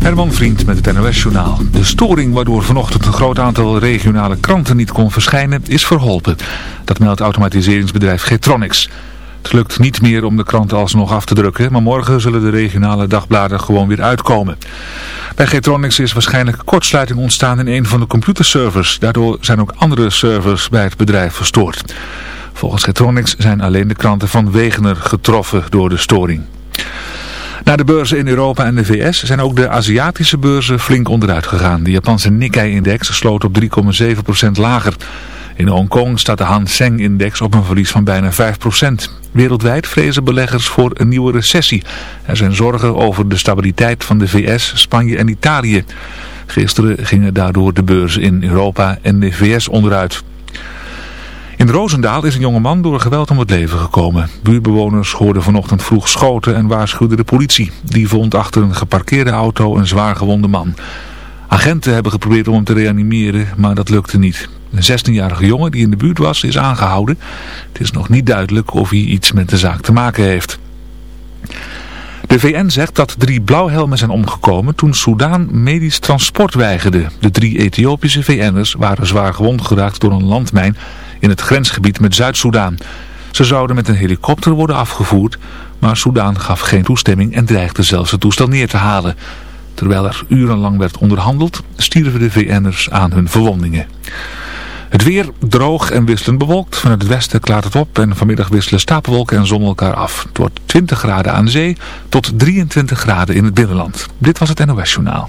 Herman Vriend met het NOS-journaal. De storing waardoor vanochtend een groot aantal regionale kranten niet kon verschijnen is verholpen. Dat meldt automatiseringsbedrijf Getronics. Het lukt niet meer om de kranten alsnog af te drukken, maar morgen zullen de regionale dagbladen gewoon weer uitkomen. Bij Getronics is waarschijnlijk kortsluiting ontstaan in een van de computerservers. Daardoor zijn ook andere servers bij het bedrijf verstoord. Volgens Getronics zijn alleen de kranten van Wegener getroffen door de storing. Na de beurzen in Europa en de VS zijn ook de Aziatische beurzen flink onderuit gegaan. De Japanse Nikkei-index sloot op 3,7% lager. In Hongkong staat de Hang Seng-index op een verlies van bijna 5%. Wereldwijd vrezen beleggers voor een nieuwe recessie. Er zijn zorgen over de stabiliteit van de VS, Spanje en Italië. Gisteren gingen daardoor de beurzen in Europa en de VS onderuit. In Roosendaal is een jongeman door geweld om het leven gekomen. Buurbewoners hoorden vanochtend vroeg schoten en waarschuwden de politie. Die vond achter een geparkeerde auto een zwaar gewonde man. Agenten hebben geprobeerd om hem te reanimeren, maar dat lukte niet. Een 16-jarige jongen die in de buurt was is aangehouden. Het is nog niet duidelijk of hij iets met de zaak te maken heeft. De VN zegt dat drie blauwhelmen zijn omgekomen toen Soudaan medisch transport weigerde. De drie Ethiopische VN'ers waren zwaar gewond geraakt door een landmijn in het grensgebied met Zuid-Soedan. Ze zouden met een helikopter worden afgevoerd, maar Soudaan gaf geen toestemming en dreigde zelfs het toestel neer te halen. Terwijl er urenlang werd onderhandeld, stierven de VN'ers aan hun verwondingen. Het weer droog en wisselend bewolkt. Vanuit het westen klaart het op en vanmiddag wisselen stapelwolken en zon elkaar af. Het wordt 20 graden aan zee tot 23 graden in het binnenland. Dit was het NOS Journaal.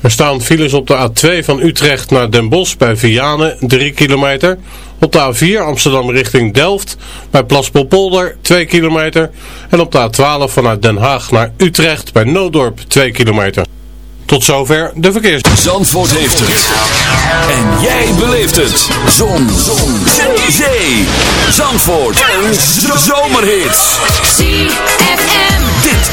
Er staan files op de A2 van Utrecht naar Den Bosch bij Vianen 3 kilometer. Op de A4 Amsterdam richting Delft bij Plaspelpolder 2 kilometer. En op de A12 vanuit Den Haag naar Utrecht bij Noodorp 2 kilometer. Tot zover de verkeers. Zandvoort heeft het. En jij beleeft het. Zon. Zon. Zee. Zandvoort. En zomerhits. ZFM.